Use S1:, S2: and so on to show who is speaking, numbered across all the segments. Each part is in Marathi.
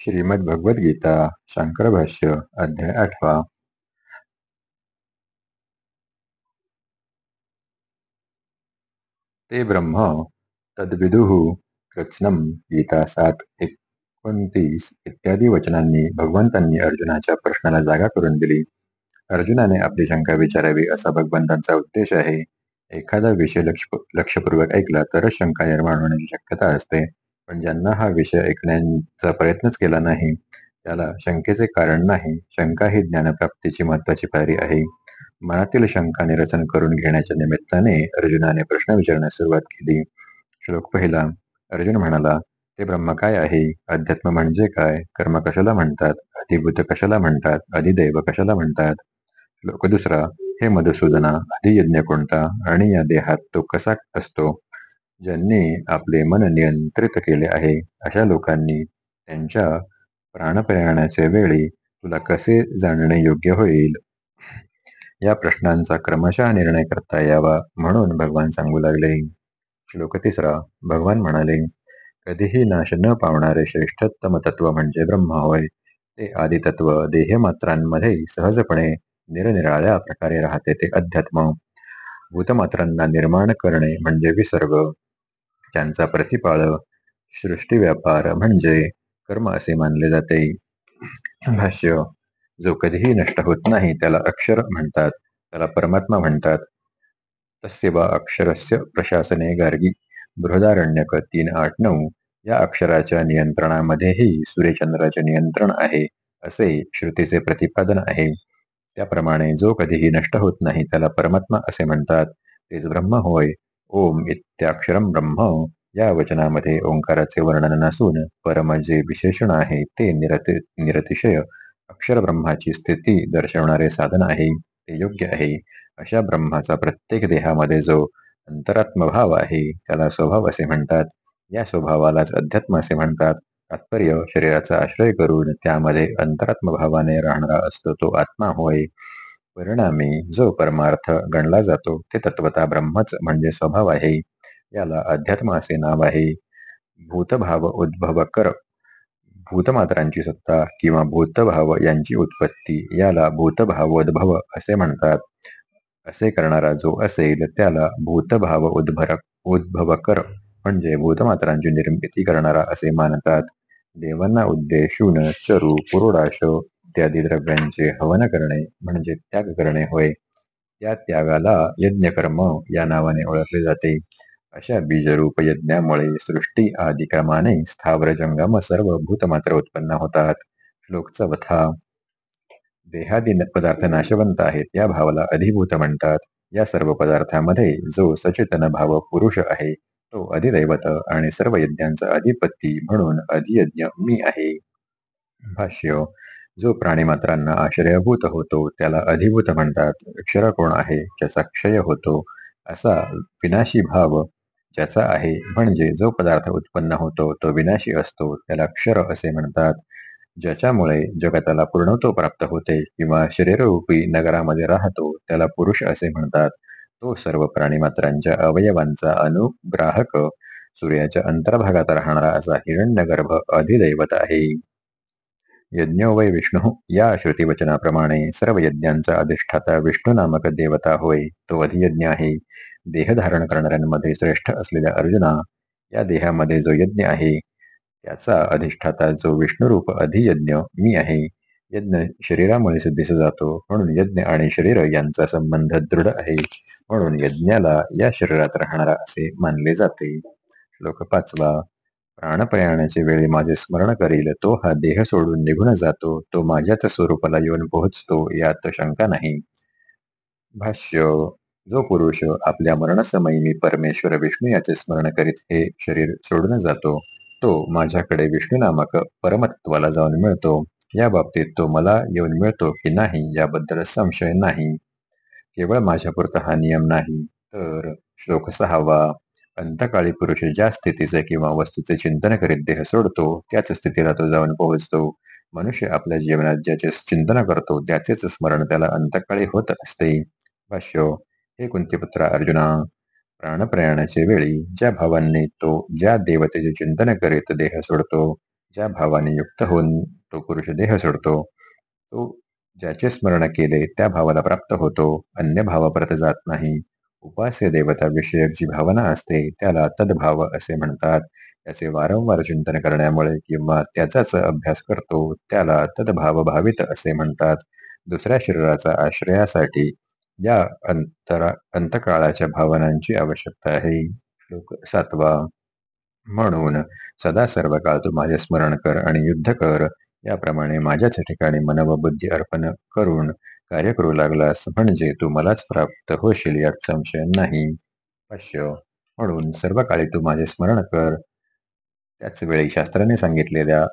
S1: श्रीमद्भगवद्गीता शंकर भाष्य अध्याय आठवा. ते ब्रह्म तद्विदुः कृत्स्नम गीता सात एकोणतीस इत्यादी वचनांनी भगवंतांनी अर्जुनाच्या प्रश्नाला जागा करून दिली. अर्जुनाने आपली शंका विचारावी असा भगवंतांचा उद्देश आहे. एखादा विषय लक्ष लक्षपूर्वक ऐकला तरच शंका निर्माण होण्याची शक्यता असते. पण ज्यांना हा विषय ऐकण्याचा प्रयत्नच केला नाही त्याला शंकेचे कारण नाही. शंका ही ज्ञानप्राप्तीची महत्वाची पायरी आहे. मनातील शंका निरसन करून घेण्याच्या निमित्ताने अर्जुनाने प्रश्न विचारण्यास सुरुवात केली. श्लोक पहिला अर्जुन म्हणाला ते ब्रह्म काय आहे? अध्यात्म म्हणजे काय? कर्म कशाला म्हणतात? अधिभूत कशाला म्हणतात? अधिदैव कशाला म्हणतात? श्लोक दुसरा हे मधुसूदना अधियज्ञ कोणता? आणि या देहात तो कसा असतो? ज्यांनी आपले मन नियंत्रित केले आहे अशा लोकांनी त्यांच्या प्राणप्रयाणाच्या वेळी तुला कसे जाणणे योग्य होईल? या प्रश्नांचा क्रमशः निर्णय करता यावा म्हणून भगवान सांगू लागले. श्लोक तिसरा. भगवान म्हणाले कधीही नाश न पावणारे श्रेष्ठतम तत्व म्हणजे ब्रह्म होय. ते आदितत्व देहमात्रांमध्ये सहजपणे निरनिराळ्या प्रकारे राहते ते अध्यात्म. भूतमात्रांना निर्माण करणे म्हणजे विसर्ग. त्यांचा प्रतिपाळ सृष्टी व्यापार म्हणजे कर्म असे मानले जाते. भाष्य जो कधीही नष्ट होत नाही त्याला अक्षर म्हणतात त्याला परमात्मा म्हणतात. तस्य वा अक्षरस्य प्रशासने गार्गी बृहदारण्यक तीन आठ नऊ या अक्षराच्या नियंत्रणामध्येही सूर्यचंद्राचे नियंत्रण आहे असे श्रुतीचे प्रतिपादन आहे. त्याप्रमाणे जो कधीही नष्ट होत नाही त्याला परमात्मा असे म्हणतात. तेच ब्रह्म होय ओम इत्याक्षरम ब्रह्म। या वचनामध्ये ओंकाराचे वर्णन नसून परम जे विशेषण आहे ते निरति निरतिशय. अक्षर ब्रह्माची स्थिती दर्शवणारे साधन आहे ते योग्य आहे. अशा ब्रह्माचा प्रत्येक देहामध्ये जो अंतरात्मभाव आहे त्याला स्वभाव असे म्हणतात. या स्वभावालाच अध्यात्म असे म्हणतात. तात्पर्य शरीराचा आश्रय करून त्यामध्ये अंतरात्मभावाने राहणारा असतो तो आत्मा होय. परिणामी जो परमार्थ गणला जातो ते तत्वता ब्रह्मच म्हणजे स्वभाव आहे. याला अध्यात्म असे नाव आहे. भूतभाव उद्भव कर. भूतमात्रांची सत्ता किंवा भूतभाव यांची उत्पत्ती याला भूतभावोद्भव असे म्हणतात. असे करणारा जो असेल त्याला भूतभाव उद्भर उद्भवकर म्हणजे भूतमात्रांची निर्मिती करणारा असे मानतात. देवांना उद्देशून चरू पुरोडाश इत्यादी द्रव्यांचे हवन करणे म्हणजे त्याग करणे होय. त्या त्यागाला यज्ञकर्म या नावाने ओळखले जाते. अशा बीजरूप यज्ञामुळे सृष्टी आदी क्रमाने स्थावर जंगम सर्व भूतमात्र उत्पन्न होतात. श्लोक चौथा. देहादी पदार्थ नाशवंत आहेत या भावाला अधिभूत म्हणतात. या सर्व पदार्थामध्ये जो सचेतन भाव पुरुष आहे तो अधिदैवत आणि सर्व यज्ञांचा अधिपत्ती म्हणून अधियज्ञ मी आहे. भाष्य. जो प्राणीमात्रांना आश्रयभूत होतो त्याला अधिभूत म्हणतात. अक्षर कोण आहे? ज्याचा क्षय होतो. असा विनाशी भाव ज्याचा आहे म्हणजे जो पदार्थ उत्पन्न होतो तो विनाशी असतो त्याला क्षर असे म्हणतात. ज्याच्यामुळे जगताला पूर्णत्व प्राप्त होते किंवा शरीररूपी नगरामध्ये राहतो त्याला पुरुष असे म्हणतात. तो सर्व प्राणीमात्रांच्या अवयवांचा अनुग्राहक सूर्याच्या अंतर्भागात राहणारा असा हिरण्यगर्भ अधिदैवत आहे. यज्ञ वै विष्णू या श्रुतिवचनाप्रमाणे सर्व यज्ञांचा अधिष्ठाता विष्णू नामक देवता होय तो अधियज्ञ आहे. देह धारण करणाऱ्यांमध्ये श्रेष्ठ असलेल्या अर्जुना या देहामध्ये जो यज्ञ आहे त्याचा अधिष्ठाता जो विष्णुरूप अधियज्ञ मी आहे. यज्ञ शरीरामुळे सिद्धीस जातो म्हणून यज्ञ आणि शरीर यांचा संबंध दृढ आहे. म्हणून यज्ञाला या शरीरात राहणारा असे मानले जाते. श्लोक पाचवा प्राणप्रयाणाच्या वेळी माझे स्मरण करील तो हा देह सोडून निघून जातो तो माझ्याच स्वरूपाला येऊन पोहोचतो यात शंका नाही. भाष्य जो पुरुष आपल्या मरणसमयी मी परमेश्वर विष्णू याचे स्मरण करीत हे शरीर सोडून जातो तो माझ्याकडे विष्णू नामक परमतत्वाला जाऊन मिळतो. या बाबतीत तो मला येऊन मिळतो की नाही याबद्दल संशय नाही. केवळ माझ्यापुरता हा नियम नाही. तर श्लोक सहावा अंतकाळी पुरुष ज्या स्थितीचे किंवा वस्तूचे चिंतन करीत देह सोडतो त्याच स्थितीला तो जाऊन पोहोचतो. मनुष्य आपल्या जीवनात ज्याचे चिंतन करतो त्याचेच स्मरण त्याला अंतकाळी होत असते. भाष्य हे कुंतीपुत्र अर्जुना प्राणप्रयाणाच्या वेळी ज्या भावांनी तो ज्या देवतेचे चिंतन करीत देह सोडतो ज्या भावाने युक्त होऊन तो पुरुष देह सोडतो तो ज्याचे स्मरण केले त्या भावाला प्राप्त होतो अन्य भावापर्यंत जात नाही. उपास्य देवता विषयक जी भावना असते त्याला तद्भाव असे म्हणतात. त्याचे वारंवार चिंतन करण्यामुळे किंवा त्याचाच अभ्यास करतो त्याला तद्भाव भावित असे म्हणतात. दुसऱ्या शरीराचा आश्रयासाठी या अंतरा अंतकाळाच्या भावनांची आवश्यकता आहे. श्लोक सातवा. म्हणून सदा सर्व काळ तू माझे स्मरण कर आणि युद्ध कर. याप्रमाणे माझ्याच ठिकाणी मन व बुद्धी अर्पण करून कार्य करू लागलास म्हणजे तू मलाच प्राप्त होशील यात संशय नाही. पश्य म्हणून सर्व काळी तू माझे स्मरण कर. त्याच वेळी शास्त्राने सांगितलेल्या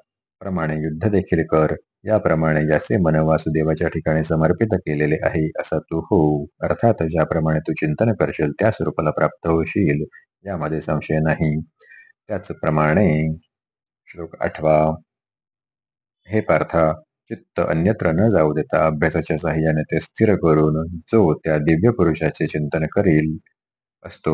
S1: प्रमाणे युद्ध देखील कर. याप्रमाणे ज्याचे मन वासुदेवाच्या ठिकाणी समर्पित केलेले आहे असा तू हो. अर्थात ज्याप्रमाणे तू चिंतन करशील त्या स्वरूपाला प्राप्त होशील यामध्ये संशय नाही. त्याचप्रमाणे श्लोक आठवा. हे पार्था चित्त अन्यत्र न जाऊ देता अभ्यासाच्या साह्याने ते स्थिर करून जो त्या दिव्य पुरुषाचे चिंतन करील असतो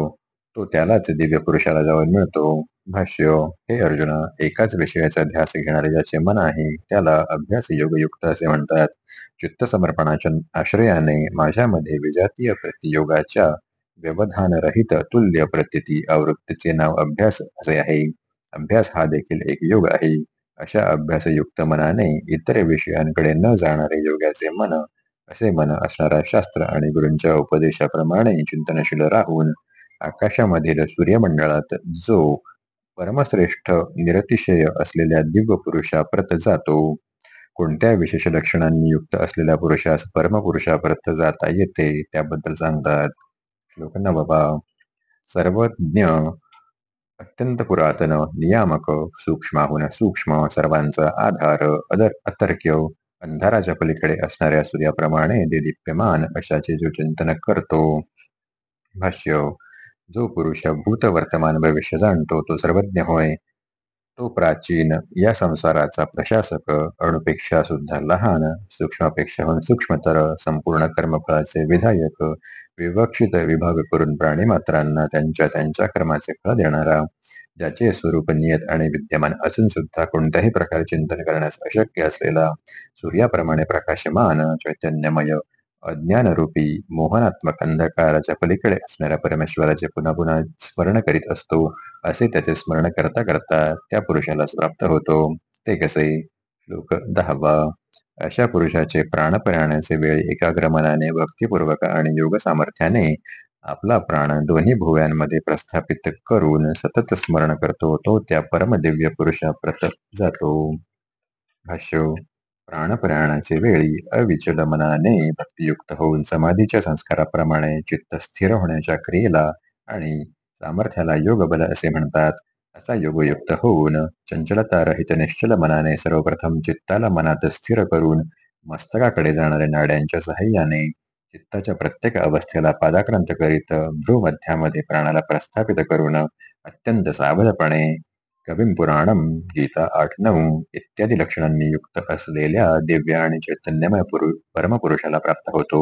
S1: तो त्यालाच दिव्य पुरुषाला जाऊन मिळतो. भाष्य हे अर्जुना एकाच विषयाचा ध्यास घेणारे ज्याचे मन आहे त्याला अभ्यास योगयुक्त असे म्हणतात. चित्त समर्पणाच्या आश्रयाने माझ्यामध्ये विजातीय प्रतियोगाच्या व्यवधानरहित तुल्य प्रत्यती आवृत्तीचे नाव अभ्यास असे आहे. अभ्यास हा देखील एक योग आहे. अशा अभ्यासयुक्त मनाने इतर विषयांकडे न जाणारे योगाचे मन असे मन असणारा शास्त्र आणि गुरूंच्या उपदेशाप्रमाणे चिंतनशील राहून आकाशामधील सूर्यमंडळात जो परमश्रेष्ठ निरतिशय असलेल्या दिव्य पुरुषाप्रत जातो कोणत्या विशेष लक्षणांनी युक्त असलेल्या पुरुषास परमपुरुषाप्रत जाता येते त्याबद्दल सांगतात. श्लोक नवबा सर्वज्ञ अत्यंत पुरातन नियामक सूक्ष्माहून सूक्ष्म सर्वांचा आधार अदर अतर्क्य अंधाराच्या पलीकडे असणाऱ्या सूर्याप्रमाणे देदीप्यमान अशाचे जो चिंतन करतो. भाष्य जो पुरुष भूत वर्तमान भविष्य जाणतो तो सर्वज्ञ होय. तो प्राचीन या संसाराचा प्रशासक अणुपेक्षा सुद्धा लहान सूक्ष्मापेक्षाहून सूक्ष्मतर संपूर्ण कर्मफळाचे विधायक विवक्षित विभाग करून प्राणी मात्रांना त्यांच्या त्यांच्या कर्माचे फळ देणारा ज्याचे स्वरूप नियत आणि विद्यमान असून सुद्धा कोणत्याही प्रकारे चिंतन करण्यास अशक्य असलेला सूर्याप्रमाणे प्रकाशमान चैतन्यमय अज्ञानरूपी मोहनात्मक अंधकाराच्या पलीकडे असणाऱ्या परमेश्वराचे पुन्हा पुन्हा स्मरण करीत असतो. असे त्याचे स्मरण करता करता त्या पुरुषाला प्राप्त होतो. ते कसे? श्लोक दहावा. अशा पुरुषाचे प्राणप्रयाणाचे वेळ एकाग्र मनाने भक्तिपूर्वक आणि योग सामर्थ्याने आपला प्राण दोन्ही भुव्यांमध्ये प्रस्थापित करून सतत स्मरण करतो तो त्या परमदिव्य पुरुषाप्रत जातो. भाष्य. प्राणप्रयाणाचे वेळी अविचल मनाने भक्तियुक्त होऊन समाधीच्या संस्काराप्रमाणे चित्त स्थिर होण्याच्या क्रियेला आणि सामर्थ्याला योग बल असे म्हणतात. असा योगयुक्त होऊन चंचलता रहित निश्चल मनाने सर्वप्रथम चित्ताला मनात स्थिर करून मस्तकाकडे जाणाऱ्या नाड्यांच्या सहाय्याने चित्ताच्या प्रत्येक अवस्थेला पादाक्रांत करीत भ्रूमध्यामध्ये प्राणाला प्रस्थापित करून अत्यंत सावधपणे कविम पुराणम गीता आठ नऊ इत्यादी लक्षणांनी युक्त असलेल्या दिव्य आणि चैतन्यमय परमपुरुषाला प्राप्त होतो.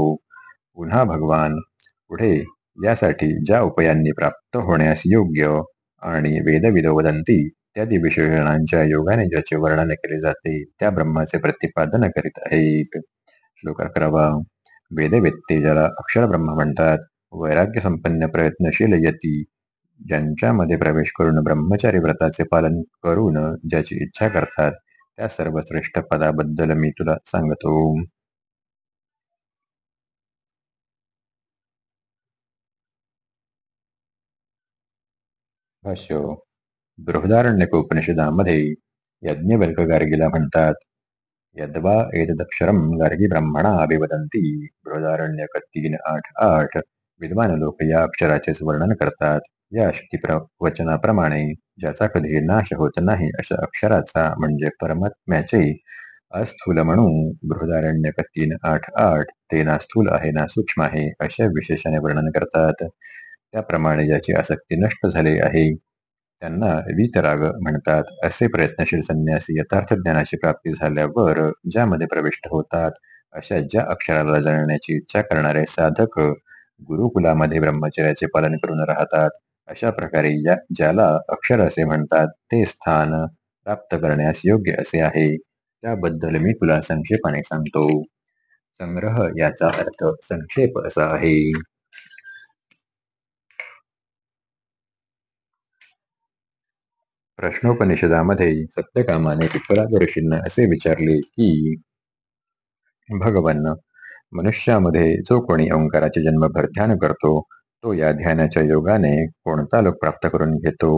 S1: पुन्हा भगवान पुढे यासाठी ज्या उपायांनी प्राप्त होण्यास योग्य आणि वेदविदोवदंती इत्यादी विशेषणांच्या योगाने ज्याचे वर्णन केले जाते त्या ब्रह्माचे प्रतिपादन करीत आहेत. श्लोक अकरावा. वेदवेत्ते ज्याला अक्षर ब्रह्म म्हणतात वैराग्य संपन्न प्रयत्नशील यती ज्यांच्यामध्ये प्रवेश करून ब्रह्मचारी व्रताचे पालन करून ज्याची इच्छा करतात त्या सर्वश्रेष्ठ पदाबद्दल मी तुला सांगतो. भाष्य बृहदारण्यक उपनिषदामध्ये यज्ञवल्क गार्गीला म्हणतात यद्वा एतदक्षरम गार्गी ब्रह्मणा अभिवदंती बृहदारण्यक तीन आठ आठ विद्वान लोक या अक्षराचेच वर्णन करतात. या श्रुती वचनाप्रमाणे ज्याचा कधी नाश होत नाही अशा अक्षराचा म्हणजे परमात्म्याचे अस्थूल म्हणून बृहदारण्यक तीन आठ आठ ते ना स्थूल आहे ना सूक्ष्म आहे अशा विशेषाने वर्णन करतात. त्याप्रमाणे ज्याची आसक्ती नष्ट झाली आहे त्यांना वीतराग म्हणतात. असे प्रयत्नशील संन्यासी यथार्थ ज्ञानाची प्राप्ती झाल्यावर ज्यामध्ये प्रविष्ट होतात अशा ज्या अक्षराला जाणण्याची इच्छा करणारे साधक गुरुकुलामध्ये ब्रह्मचर्याचे पालन करून राहतात अशा प्रकारे या ज्याला अक्षर असे म्हणतात ते स्थान प्राप्त करण्यास योग्य असे आहे. त्याबद्दल मी तुला संक्षेपाने सांगतो. संग्रह याचा अर्थ संक्षेप असा आहे. प्रश्नोपनिषदामध्ये सत्यकामाने पिप्पलाद ऋषींना असे विचारले की भगवान मनुष्यामध्ये जो कोणी ओंकाराचे जन्मभर ध्यान करतो तो या ध्यानाच्या योगाने कोणता लोक प्राप्त करून घेतो?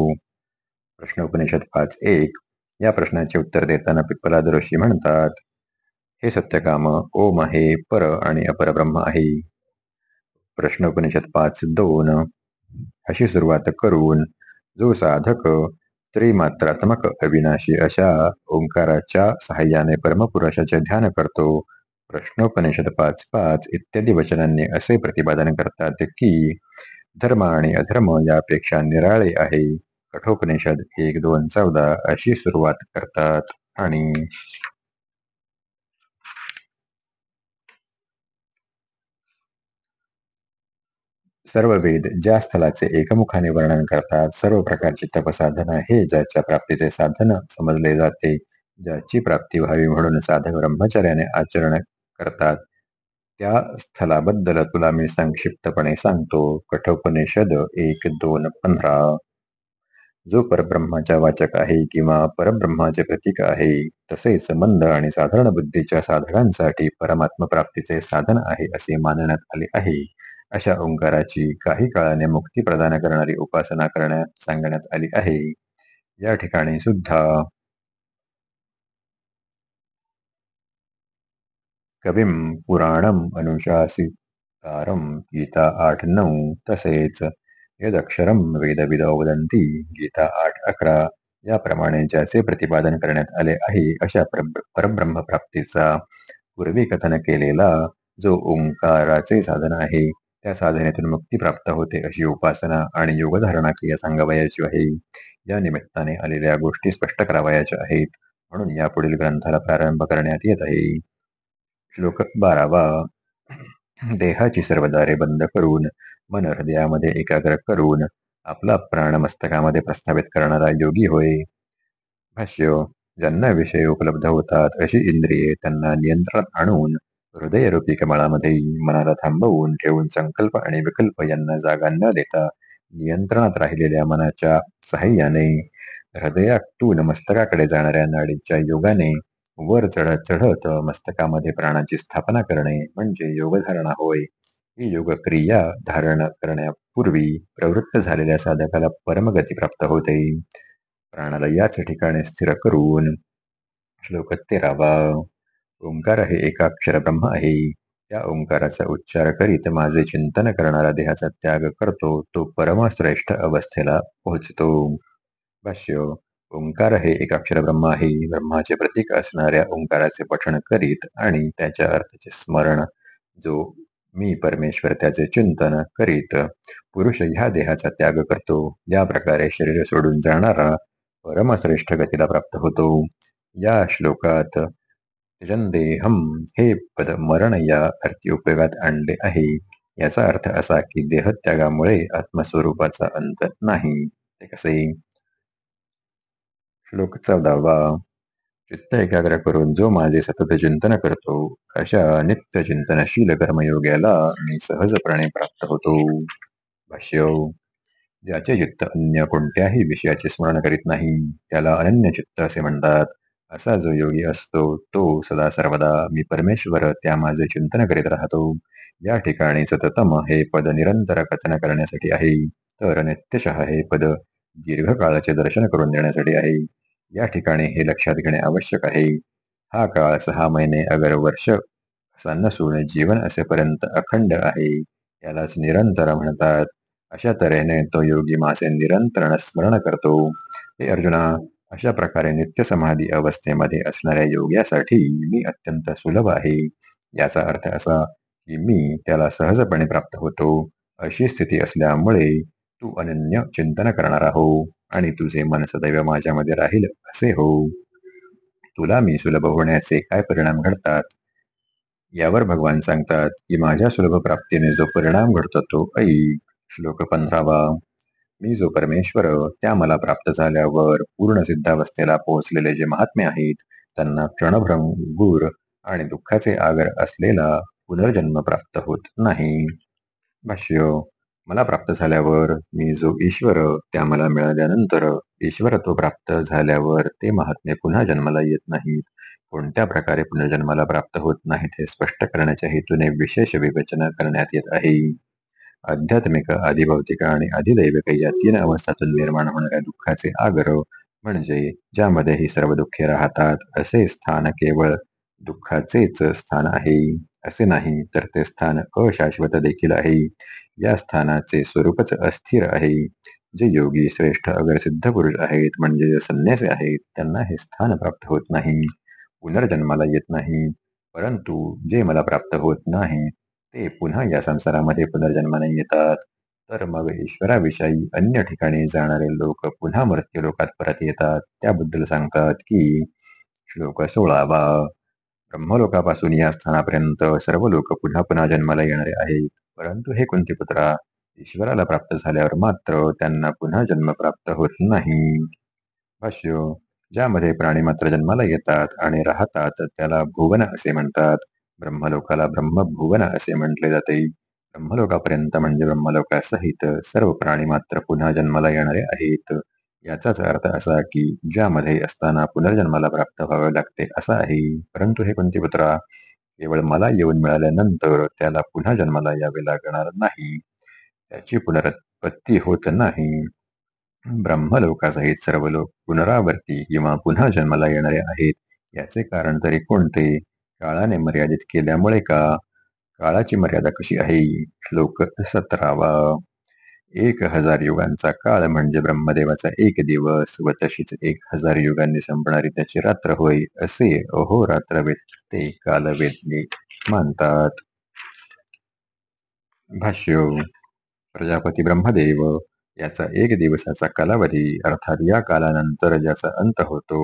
S1: प्रश्नोपनिषद पाच एक या प्रश्नाचे उत्तर देताना पिपलाद ऋषी म्हणतात हे सत्यकाम ओम आहे पर आणि अपरब्रह्म आहे. प्रश्नोपनिषद पाच दोन अशी सुरुवात करून जो साधक त्रिमात्रात्मक अविनाशी अशा ओंकाराच्या सहाय्याने परमपुरुषाचे ध्यान करतो. प्रश्नोपनिषद पाच पाच इत्यादी वचनांनी असे प्रतिपादन करतात की धर्म आणि अधर्म यापेक्षा निराळे आहे. कठोपनिषद एक दोन चौदा अशी सुरुवात करतात. आणि सर्व वेद ज्या स्थलाचे एकमुखाने वर्णन करतात सर्व प्रकारची तपसाधन हे ज्याच्या प्राप्तीचे साधन समजले जाते ज्याची प्राप्ती व्हावी म्हणून साधक ब्रह्मचर्याने आचरण करतात. त्या स्थलाबद्दल तुला मी संक्षिप्तपणे सांगतो. कठोपनिषद एक दोन पंधरा. जो परब्रह्माचा वाचक आहे किंवा परब्रह्माचे प्रतीक आहे तसेच मंद आणि साधारण बुद्धीच्या साधकांसाठी परमात्म प्राप्तीचे साधन आहे असे मानण्यात आले आहे. अशा ओंकाराची काही काळाने मुक्ती प्रदान करणारी उपासना करण्यात सांगण्यात आली आहे. या ठिकाणी सुद्धा कविम पुराणम अनुशासितारम गीता आठ नऊ तसेच यदक्षरम वेदविदो वदंती गीता आठ अकरा याप्रमाणे ज्याचे प्रतिपादन करण्यात आले आहे. अशा परब्रह्म प्राप्तीचा पूर्वी कथन केलेला जो ओंकाराचे साधन आहे त्या साधनेतून मुक्ती प्राप्त होते अशी उपासना आणि योगधारणा क्रिया सांगावयाची आहे. या निमित्ताने आलेल्या गोष्टी स्पष्ट करावयाच्या आहेत म्हणून या पुढील ग्रंथाला प्रारंभ करण्यात येत आहे. श्लोक बारावा. देहाची सर्व दारे बंद करून मन हृदयामध्ये एकाग्र करून आपला प्राण मस्तकामध्ये प्रस्थापित करणारा योगी होय. भाष्य ज्यांना विषय उपलब्ध होतात अशी इंद्रिये त्यांना नियंत्रणात आणून हृदयरूपी कमळामध्ये मनाला थांबवून ठेवून संकल्प आणि विकल्प यांना जागा न देता नियंत्रणात राहिलेल्या मनाच्या सहाय्याने हृदयातून मस्तकाकडे जाणाऱ्या नाडीच्या योगाने वर चढत चढत मस्तकामध्ये प्राणाची स्थापना करणे म्हणजे योगधारणा होय. ही योगक्रिया धारण करण्यापूर्वी प्रवृत्त झालेल्या साधकाला परमगती प्राप्त होते. प्राणाला याच ठिकाणी स्थिर करून श्लोक तेरावा. ओंकार हे एकाक्षर ब्रह्म आहे. त्या ओंकाराचा उच्चार करीत माझे चिंतन करणारा देहाचा त्याग करतो तो परमश्रेष्ठ अवस्थेला पोहोचतो. भाष्य ओंकार हे एकाक्षर ब्रह्म आहे. ब्रह्माचे प्रतीक असणाऱ्या ओंकाराचे पठण करीत आणि त्याच्या अर्थाचे स्मरण जो मी परमेश्वर त्याचे चिंतन करीत पुरुष ह्या देहाचा त्याग करतो. या प्रकारे शरीर सोडून जाणारा परमश्रेष्ठ गतीला प्राप्त होतो. या श्लोकात देहम हे पद मरण या अर्थी उपयोगात आणले आहे. याचा अर्थ असा की देहत्यागामुळे आत्मस्वरूपाचा अंत नाही. ते कसे? श्लोक चौदावा. चित्त एकाग्र करून जो माझे सतत चिंतन करतो अशा नित्य चिंतनशील कर्मयोग्याला मी सहजपणे प्राप्त होतो. भाष्य ज्याचे चित्त अन्य कोणत्याही विषयाचे स्मरण करीत नाही त्याला अनन्य चित्त असे म्हणतात. असा जो योगी असतो तो सदा सर्वदा मी परमेश्वर त्या माझे चिंतन करीत राहतो. या ठिकाणी सततम हे पद निरंतर कथन करण्यासाठी आहे. तर नित्यशः हे पद दीर्घकाळाचे दर्शन करून देण्यासाठी आहे. या ठिकाणी हे लक्षात घेणे आवश्यक आहे. हा काळ सहा महिने अगर वर्ष असा नसून जीवन असेपर्यंत अखंड आहे यालाच निरंतर म्हणतात. अशा तऱ्हेने तो योगी मासे निरंतर स्मरण करतो. हे अर्जुना अशा प्रकारे नित्य समाधी अवस्थेमध्ये असणाऱ्या योग्यासाठी मी अत्यंत सुलभ आहे. याचा अर्थ असा की मी त्याला सहजपणे प्राप्त होतो. अशी स्थिती असल्यामुळे तू अनन्य चिंतन करणार हो आणि तुझे मन सदैव माझ्यामध्ये राहील असे हो. तुला मी सुलभ होण्याचे काय परिणाम घडतात? यावर भगवान सांगतात की माझ्या सुलभ प्राप्तीने जो परिणाम घडतो तो ऐ श्लोक पंधरावा. मी जो परमेश्वर त्या मला प्राप्त झाल्यावर पूर्ण सिद्धावस्थेला पोहोचलेले जे महात्मे आहेत त्यांना क्षणभ्रंगूर आणि दुःखाचे आगर असलेला पुनर्जन्म प्राप्त होत नाही. भाष्य मला प्राप्त झाल्यावर मी जो ईश्वर त्या मला मिळाल्यानंतर ईश्वरत्व प्राप्त झाल्यावर ते महात्मे पुन्हा जन्माला येत नाहीत. कोणत्या प्रकारे पुनर्जन्माला प्राप्त होत नाहीत हे स्पष्ट करण्याच्या हेतूने विशेष विवेचना करण्यात येत आहे. आध्यात्मिक आदिभौतिक आणि अधिदैविक या तीन अवस्थातून निर्माण होणाऱ्या दुःखाचे आग्रह म्हणजे ज्यामध्ये ही सर्व दुःखे राहतात असे स्थान केवळ दुःखाचेच स्थान आहे असे नाही तर ते स्थान अशाश्वत देखील आहे. या स्थानाचे स्वरूपच अस्थिर आहे. जे योगी श्रेष्ठ अगर सिद्ध पुरुष आहेत म्हणजे जे संन्यासी आहेत त्यांना हे स्थान प्राप्त होत नाही. पुनर्जन्माला येत नाही. परंतु जे मला प्राप्त होत नाही ते पुन्हा या संसारामध्ये पुनर्जन्माने येतात. तर मग ईश्वराविषयी अन्य ठिकाणी जाणारे लोक पुन्हा मृत्यू लोकात परत येतात. त्याबद्दल सांगतात की श्लोक सोळावा. ब्रह्मलोकापासून या स्थानापर्यंत सर्व लोक पुन्हा पुन्हा जन्माला येणारे आहेत. परंतु हे कोणते पुत्रा? ईश्वराला प्राप्त झाल्यावर मात्र त्यांना पुन्हा जन्म प्राप्त होत नाही. भाष्य ज्यामध्ये प्राणी मात्र जन्माला येतात आणि राहतात त्याला भुवन असे म्हणतात. ब्रह्मलोकाला ब्रह्मभुवन असे म्हटले जाते. ब्रह्मलोकापर्यंत म्हणजे ब्रह्मलोकासहित सर्व प्राणी मात्र पुन्हा जन्माला येणारे आहेत. याचाच अर्थ असा की ज्यामध्ये असताना पुनर्जन्माला प्राप्त व्हावे लागते असा आहे. परंतु हे कोणते पुत्रा? केवळ मला येऊन मिळाल्यानंतर त्याला पुन्हा जन्माला यावे लागणार नाही. त्याची पुनरुत्पत्ती होत नाही. ब्रह्मलोकासहित सर्व लोक पुनरावर्ती किंवा पुन्हा जन्माला येणारे आहेत. याचे कारण तरी कोणते? काळाने मर्यादित केल्यामुळे का? काळाची मर्यादा कशी आहे? श्लोक सतरावा. एक हजार युगांचा काळ म्हणजे ब्रह्मदेवाचा एक दिवस. व तशीच एक हजार युगांनी संपणारी त्याची रात्र होय असे अहो रात्र ते कालवेदने मानतात. भाष्य प्रजापती ब्रह्मदेव याचा एक दिवसाचा कालावधी अर्थात या कालानंतर ज्याचा अंत होतो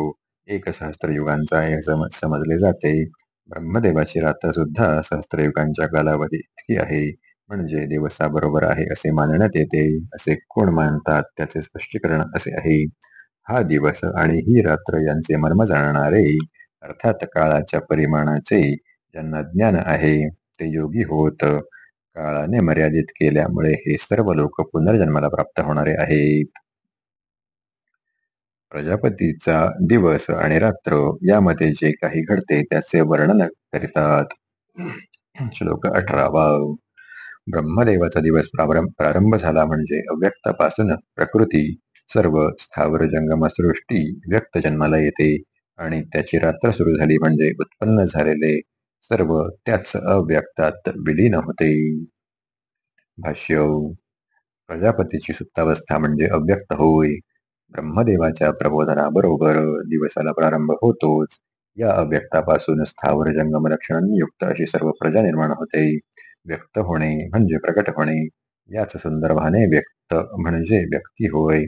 S1: एक सहस्त्र युगांचा हे समजले जाते. ब्रह्मदेवाची रात्र सुद्धा सहस्त्रयुगांच्या कालावधी इतकी आहे. म्हणजे दिवसाबरोबर आहे असे मानण्यात येते असे कोण मानतात त्याचे स्पष्टीकरण असे आहे. हा दिवस आणि ही रात्र यांचे मर्म जाणणारे अर्थात काळाच्या परिमाणाचे ज्यांना ज्ञान आहे ते योगी होत. काळाने मर्यादित केल्यामुळे हे सर्व लोक पुनर्जन्माला प्राप्त होणारे आहेत. प्रजापतीचा दिवस आणि रात्र यामध्ये जे काही घडते त्याचे वर्णन करीतात. श्लोक अठरावा. ब्रह्मदेवाचा दिवस प्रारंभ झाला म्हणजे अव्यक्तापासून प्रकृती सर्व स्थावर जंगम सृष्टी व्यक्त जन्माला येते आणि त्याची रात्र सुरू झाली म्हणजे उत्पन्न झालेले सर्व त्याच अव्यक्तात विलीन होते. भाष्य. प्रजापतीची सुप्तावस्था म्हणजे अव्यक्त होय. ब्रह्मदेवाच्या प्रबोधनाबरोबर दिवसाला प्रारंभ होतोच. या अव्यक्तापासून स्थावर जंगम लक्षणांयुक्त अशी सर्व प्रजा निर्माण होते. व्यक्त होणे म्हणजे प्रकट होणे याच संदर्भाने व्यक्त म्हणजे व्यक्ती होय.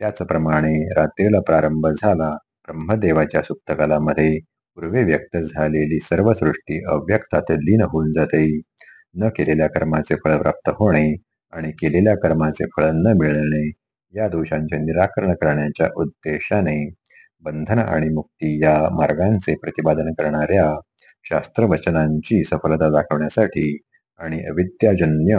S1: त्याचप्रमाणे रात्रीला प्रारंभ झाला ब्रह्मदेवाच्या सुप्तकालामध्ये पूर्वे व्यक्त झालेली सर्व सृष्टी अव्यक्तात लीन होऊन जाते. न केलेल्या कर्माचे फळ प्राप्त होणे आणि केलेल्या कर्माचे फळ न मिळणे या दोषांचे निराकरण करण्याच्या उद्देशाने बंधन आणि मुक्ती या मार्गांचे प्रतिपादन करणाऱ्या शास्त्रवचनांची सफलता दाखवण्यासाठी आणि अविद्याजन्य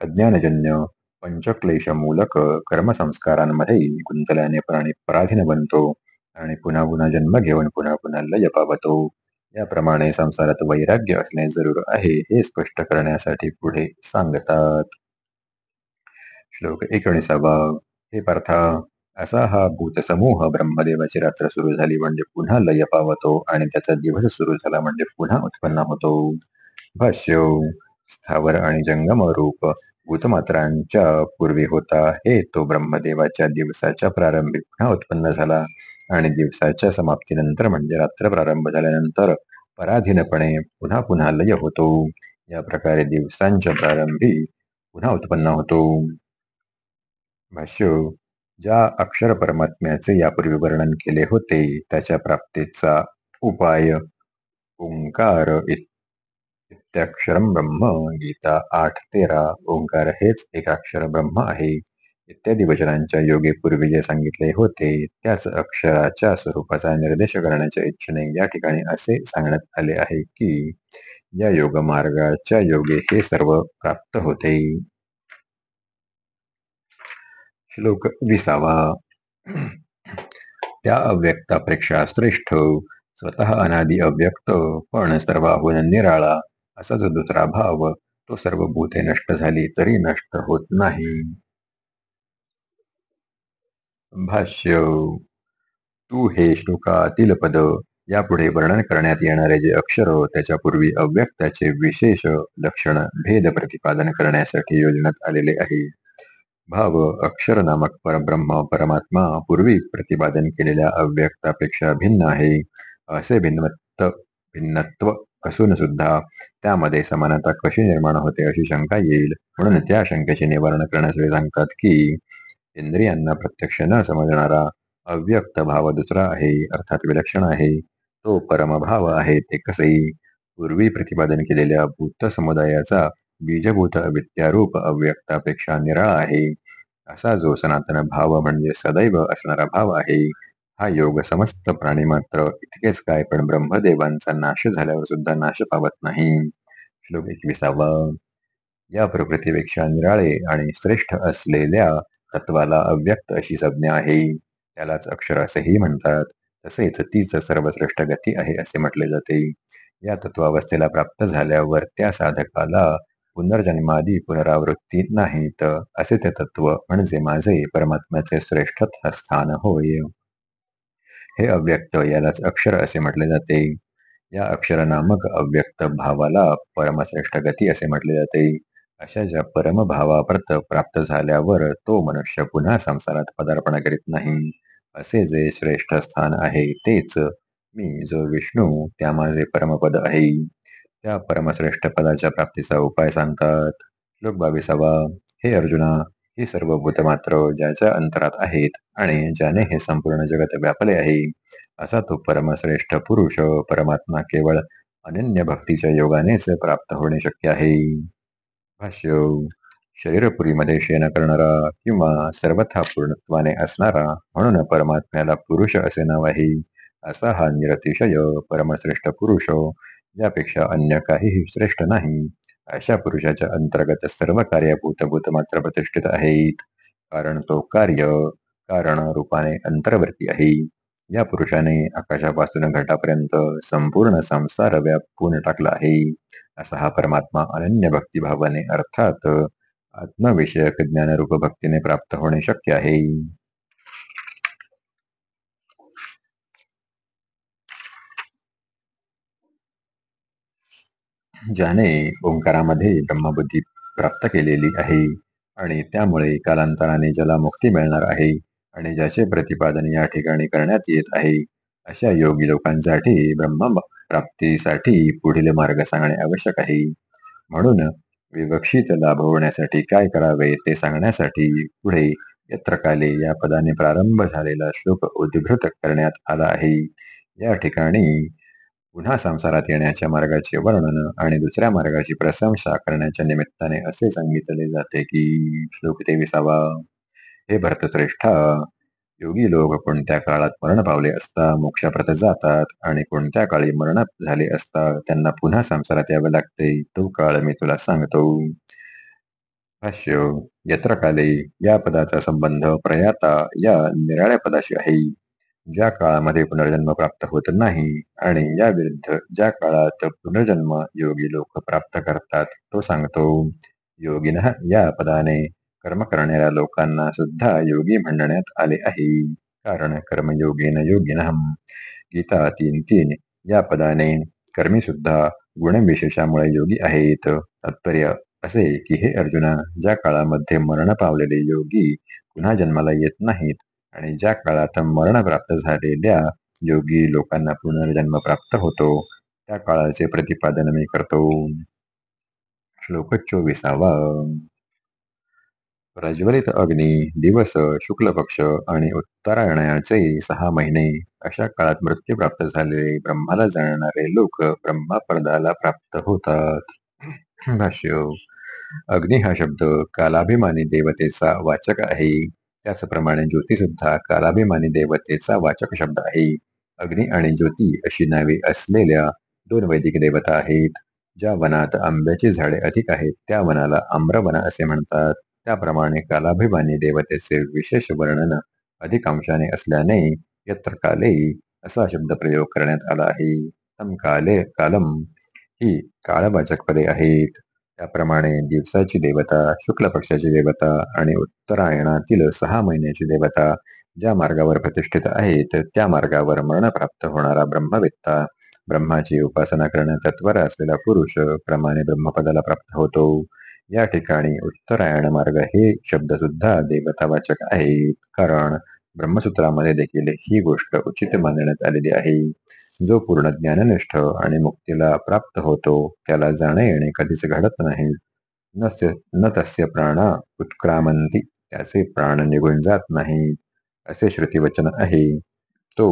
S1: अज्ञानजन्य पंचक्लेशमूलक कर्मसंस्कारांमध्ये गुंतल्याने प्राणी पराधीन बनतो आणि पुन्हा पुन्हा जन्म घेऊन पुन्हा पुन्हा लय पावतो. याप्रमाणे संसारात वैराग्य असणे जरूर आहे हे स्पष्ट करण्यासाठी पुढे सांगतात. श्लोक एकोणीसावा. हे पार्था असा हा भूतसमूह ब्रह्मदेवाची रात्र सुरू झाली म्हणजे पुन्हा लय पावतो आणि त्याचा दिवस सुरू झाला म्हणजे पुन्हा उत्पन्न होतो. भाष्य स्थावर आणि जंगम रूप भूतमात्रांच्या पूर्वी होता. हे तो ब्रह्मदेवाच्या दिवसाच्या प्रारंभी पुन्हा उत्पन्न झाला आणि दिवसाच्या समाप्तीनंतर म्हणजे रात्र प्रारंभ झाल्यानंतर पराधीनपणे पुन्हा पुन्हा लय होतो. या प्रकारे दिवसांच्या प्रारंभी पुन्हा उत्पन्न होतो. भाष्य ज्या अक्षर परमात्म्याचे यापूर्वी वर्णन केले होते त्याच्या प्राप्तीचा उपाय ओंकार इत्याक्षरम ब्रह्म गीता आठ तेरा ओंकार हेच एकाक्षर ब्रह्म आहे. इत्यादी वचनांच्या योगे पूर्वी जे सांगितले होते त्याच अक्षराच्या स्वरूपाचा निर्देश करण्याच्या इच्छेने या ठिकाणी असे सांगण्यात आले आहे की या योग मार्गाच्या योगे हे सर्व प्राप्त होते. श्लोक विसावा त्या अव्यक्तापेक्षा श्रेष्ठ स्वतः अनादी अव्यक्त पण सर्वाहून निराळा. असा जो दुसरा भाव तो सर्व भूते नष्ट झाली तरी नष्ट होत नाही. भाष्य तू हे श्लोकातील पद यापुढे वर्णन करण्यात येणारे जे अक्षर त्याच्यापूर्वी अव्यक्ताचे विशेष लक्षण भेद प्रतिपादन करण्यासाठी योजण्यात आलेले आहे. भाव अक्षर नामक परब्रह्म परमात्मा पूर्वी प्रतिपादन केलेल्या अव्यक्तापेक्षा भिन्न आहे. असे भिन्नत्व भिन्नत्व असून सुद्धा त्यामध्ये समानता कशी निर्माण होते अशी शंका येईल. म्हणून त्या शंकेचे निवारण करण्यासाठी सांगतात की इंद्रियांना प्रत्यक्ष न समजणारा अव्यक्त भाव दुसरा आहे अर्थात विलक्षण आहे. तो परमभाव आहे ते कसे पूर्वी प्रतिपादन केलेल्या भूत समुदायाचा बीजभूत विद्यारूप अव्यक्तापेक्षा निराळा आहे. असा जो सनातन भाव म्हणजे सदैव असणारा भाव आहे हा योग समस्त प्राणी मात्र इतकेच काय पण ब्रह्मदेवांचा नाश झाल्यावर सुद्धा नाश पावत नाही. श्लोक एकविसावा. या प्रकृतीपेक्षा निराळे आणि श्रेष्ठ असलेल्या तत्वाला अव्यक्त अशी संज्ञा आहे. त्यालाच अक्षर असेही म्हणतात. तसेच तीच सर्वश्रेष्ठ गती आहे असे म्हटले जाते. या तत्वावस्थेला प्राप्त झाल्यावर त्या साधकाला पुनर्जन्मादी पुनरावृत्ती नाहीत असे ते तत्व म्हणजे माझे परमात्म्याचे श्रेष्ठ स्थान होय. हे अव्यक्त यालाच अक्षर असे म्हटले जाते. या अक्षर नामक अव्यक्त भावाला परमश्रेष्ठ गती असे म्हटले जाते. अशा ज्या परमभावाप्रत प्राप्त झाल्यावर तो मनुष्य पुन्हा संसारात पदार्पण करीत नाही. असे जे श्रेष्ठ स्थान आहे तेच मी जो विष्णू त्या माझे परमपद आहे. त्या परमश्रेष्ठ पदाच्या प्राप्तीचा उपाय सांगतात. श्लोक बावीसावा हे अर्जुना ही सर्व भूत मात्र ज्याच्या अंतरात आहेत आणि ज्याने हे संपूर्ण जगत व्यापले आहे असा तो परमश्रेष्ठ पुरुष परमात्मा केवळ अनन्य भक्तीच्या योगानेच प्राप्त होणे शक्य आहे. भाष्य शरीरपुरीमध्ये शेण करणारा किंवा सर्वथा पूर्णत्वाने असणारा म्हणून परमात्म्याला पुरुष असे नाव आहे असा हा निरतिशय परमश्रेष्ठ पुरुष यापेक्षा अन्य काहीही श्रेष्ठ नाही. अशा पुरुषाच्या अंतर्गत सर्व कार्य भूतभूत मात्र प्रतिष्ठित आहेत. कारण तो कार्य, कारण रूपाने अंतर्वर्ती आहे. या पुरुषाने आकाशापासून घटापर्यंत संपूर्ण संसार व्यापून टाकला आहे. असा हा परमात्मा अनन्य भक्तिभावाने अर्थात आत्मविषयक ज्ञानरूप भक्तीने प्राप्त होणे शक्य आहे. ज्याने ओंकारामध्ये ब्रह्मबुद्धी प्राप्त केलेली आहे आणि त्यामुळे कालांतराने ज्याला मुक्ती मिळणार आहे आणि ज्याचे प्रतिपादन या ठिकाणी करण्यात येत आहे अशा योगी लोकांसाठी ब्रह्म प्राप्तीसाठी पुढील मार्ग सांगणे आवश्यक आहे. म्हणून विवक्षित लाभ होण्यासाठी काय करावे ते सांगण्यासाठी पुढे यत्रकाले या पदाने प्रारंभ झालेला श्लोक उद्भृत करण्यात आला आहे. या ठिकाणी पुन्हा संसारात येण्याच्या मार्गाचे वर्णन आणि दुसऱ्या मार्गाची प्रशंसा करण्याच्या निमित्ताने असे सांगितले जाते की श्लोक तेविसावा हे भरतश्रेष्ठा योगी लोक कोणत्या काळात मरण पावले असता मोक्षाप्रत जातात आणि कोणत्या काळी मरण झाले असता त्यांना पुन्हा संसारात यावे लागते तो काळ मी तुला सांगतो. भाष्य यत्र काले या पदाचा संबंध प्रयाता या निराळ्या पदाशी आहे. ज्या काळामध्ये पुनर्जन्म प्राप्त होत नाही आणि या विरुद्ध ज्या काळात पुनर्जन्म योगी लोक प्राप्त करतात तो सांगतो योगिन या पदाने कर्म करणाऱ्या लोकांना सुद्धा योगी म्हणण्यात आले आहे. कारण कर्मयोगेन योगिन गीता तीन तीन या पदाने कर्मी सुद्धा गुणविशेषामुळे योगी आहेत. तात्पर्य असे की हे अर्जुना ज्या काळामध्ये मरण पावलेले योगी पुन्हा जन्माला येत नाहीत आणि ज्या काळात मरण प्राप्त झालेल्या योगी लोकांना पुनर्जन्म प्राप्त होतो त्या काळाचे प्रतिपादन मी करतो. श्लोक चोवीसावा. प्रज्वलित अग्नी दिवस शुक्ल पक्ष आणि उत्तरायणाचे सहा महिने अशा काळात मृत्यू प्राप्त झालेले ब्रह्माला जाणणारे लोक ब्रह्मापदाला प्राप्त होतात. भाष्य अग्नी हा शब्द कालाभिमानी देवतेचा वाचक आहे. त्याचप्रमाणे ज्योती सुद्धा कालाभिमानी देवतेचा वाचक शब्द आहे. अग्नी आणि ज्योती अशी नावे असलेल्या दोन वैदिक देवता आहेत. ज्या वनात आंब्याची झाडे अधिक आहेत त्या वनाला आम्रवन असे म्हणतात. त्याप्रमाणे कालाभिमानी देवतेचे विशेष वर्णन अधिक अंशाने असल्याने यत्र काले असा शब्द प्रयोग करण्यात आला आहे. तम काले कालम ही काळवाचक पदे आहेत. त्याप्रमाणे दिवसाची देवता शुक्ल पक्षाची देवता आणि उत्तरायणातील सहा महिन्याची देवता ज्या मार्गावर प्रतिष्ठित आहेत त्या मार्गावर मरण प्राप्त होणारा ब्रह्मवेत्ता ब्रह्माची उपासना करण्यात तत्पर असलेला पुरुष प्रमाणे ब्रह्मपदाला प्राप्त होतो. या ठिकाणी उत्तरायण मार्ग हे शब्द सुद्धा देवतावाचक आहेत कारण ब्रह्मसूत्रामध्ये देखील ही गोष्ट उचित मानण्यात आलेली आहे. जो पूर्ण ज्ञाननिष्ठ आणि मुक्तीला प्राप्त होतो त्याला जाणे येणे कधीच घडत नाही. न तस्य प्राणा उत्क्रामंती त्याचे प्राण निघून जात नाही असे श्रुतीवचन आहे. तो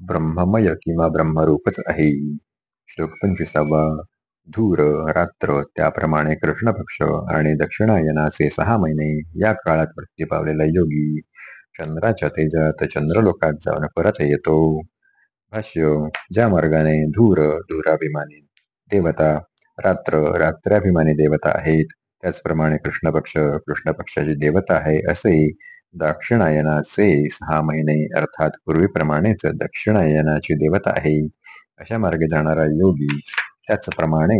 S1: ब्रह्ममय किंवा ब्रह्मरूपच आहे. श्लोक पंचवीसावा. धूर रात्र त्याप्रमाणे कृष्णपक्ष आणि दक्षिणायनाचे सहा महिने या काळात मृत्यू पावलेला योगी. चंद्राच्या तेजात चंद्रलोकात जाऊन परत येतो. भाष्य ज्या मार्गाने धूर धुराभिमानी देवता रात्र रात्राभिमानी देवता आहेत त्याचप्रमाणे कृष्ण पक्ष कृष्ण पक्षाची देवता आहे असे दक्षिणायनाचे सहा महिने अर्थात पूर्वीप्रमाणेच दक्षिणायनाची देवता आहे अशा मार्गे जाणारा योगी त्याचप्रमाणे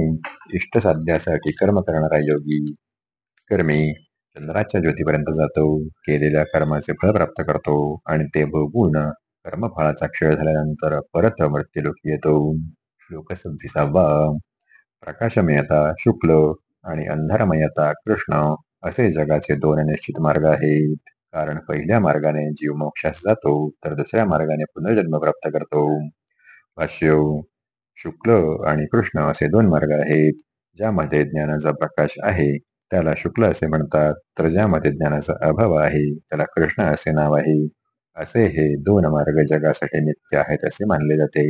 S1: इष्टसाध्यासाठी कर्म करणारा योगी कर्मी चंद्राच्या ज्योतीपर्यंत जातो केलेल्या कर्माचे फळ प्राप्त करतो आणि ते भोगून कर्मफळाचा क्षय झाल्यानंतर परत मृत्यूलोक येतो. श्लोक सव्वीसावा प्रकाशमयता शुक्ल आणि अंधारमयता कृष्ण असे जगाचे दोन निश्चित मार्ग आहेत. कारण पहिल्या मार्गाने जीव मोक्षास जातो तर दुसऱ्या मार्गाने पुनर्जन्म प्राप्त करतो. भाष्य शुक्ल आणि कृष्ण असे दोन मार्ग आहेत ज्यामध्ये ज्ञानाचा प्रकाश आहे. त्याला शुक्ल असे म्हणतात तर ज्यामध्ये ज्ञानाचा अभाव आहे त्याला कृष्ण असे नाव आहे. असे हे दोन मार्ग जगासाठी नित्य आहेत असे मानले जाते.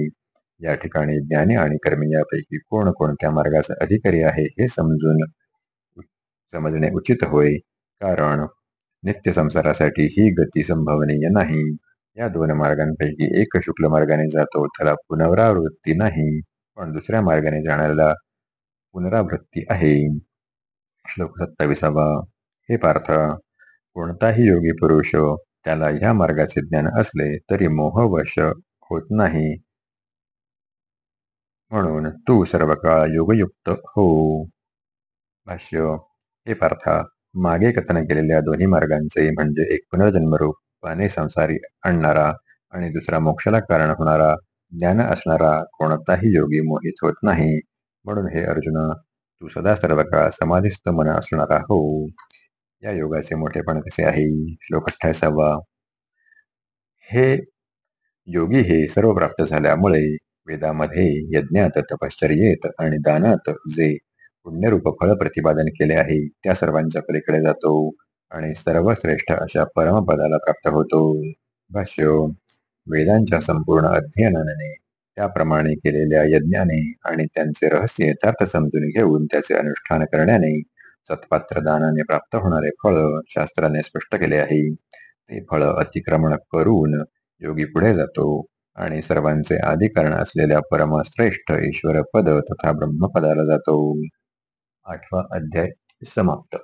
S1: या ठिकाणी ज्ञानी आणि कर्मी यापैकी कोण कोणत्या मार्गाचा अधिकारी आहे हे समजून समजणे उचित होय. कारण नित्य संसारासाठी ही गती संभवनीय नाही. या दोन मार्गांपैकी एक शुक्ल मार्गाने जातो त्याला पुनरावृत्ती नाही. पण दुसऱ्या मार्गाने जाण्याला पुनरावृत्ती आहे. श्लोक सत्ताविसावा. हे पार्थ कोणताही योगी पुरुष त्याला ह्या मार्गाचे ज्ञान असले तरी मोहवश होत नाही. म्हणून तू सर्व काळ योगयुक्त हो. भाष्य. हे पार्था. मागे कथन केलेल्या दोन्ही मार्गांचे म्हणजे एक पुनर्जन्म रूपाने संसारी आणणारा आणि दुसरा मोक्षाला कारण होणारा ज्ञान असणारा कोणताही योगी मोहित होत नाही. म्हणून हे अर्जुन तू सदा सर्व काळ समाधिस्थ मन असणारा हो. या योगाचे मोठेपण कसे आहे? श्लोक अठ्ठावीसावा हे योगी हे सर्व प्राप्त झाल्यामुळे वेदामध्ये यज्ञात तपश्चर्येत आणि दानात जे पुण्यरूप फळ प्रतिपादन केले आहे त्या सर्वांच्या पलीकडे जातो आणि सर्वश्रेष्ठ अशा परमपदाला प्राप्त होतो. भाष्य वेदांच्या संपूर्ण अध्ययनाने त्याप्रमाणे केलेल्या यज्ञाने आणि त्यांचे रहस्य यथार्थ समजून घेऊन त्याचे अनुष्ठान करण्याने सत्पात्र दानाने प्राप्त होणारे फळ शास्त्राने स्पष्ट केले आहे. ते फळ अतिक्रमण करून योगी पुढे जातो आणि सर्वांचे आदिकरण असलेल्या परमश्रेष्ठ ईश्वर पद तथा ब्रह्मपदाला जातो. आठवा अध्याय समाप्त.